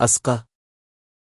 اسکا